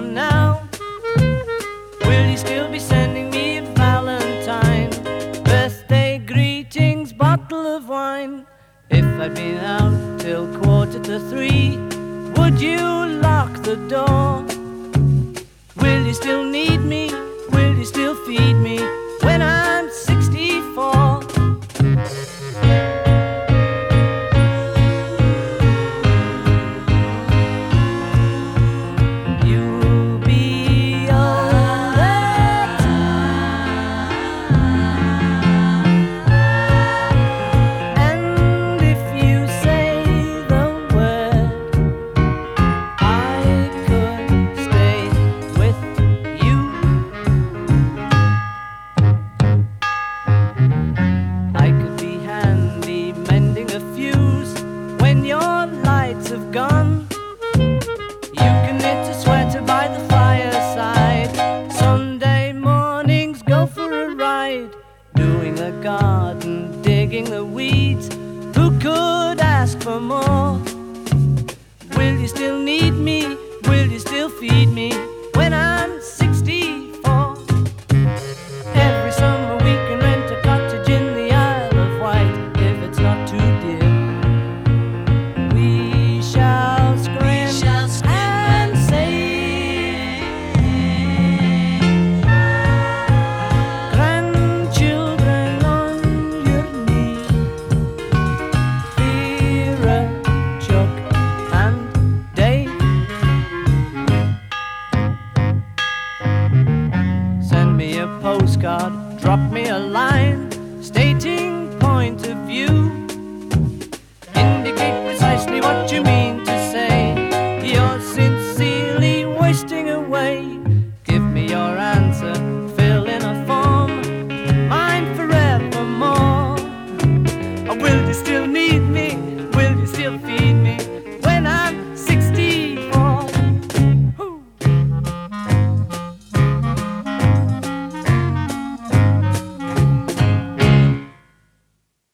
from now, will you still be sending me a Valentine? Birthday greetings, bottle of wine. If I'd been out till quarter to three, would you lock the door? Will you still need me? Will you still feed me weeds. Who could ask for more? Will you still need me? Will you still feed me me a postcard, drop me a line stating point of view. Indicate precisely what you mean to say. You're sincerely wasting away. Give me your answer, fill in a form, mine forevermore. Or will you still need me? Will you still feed me when I?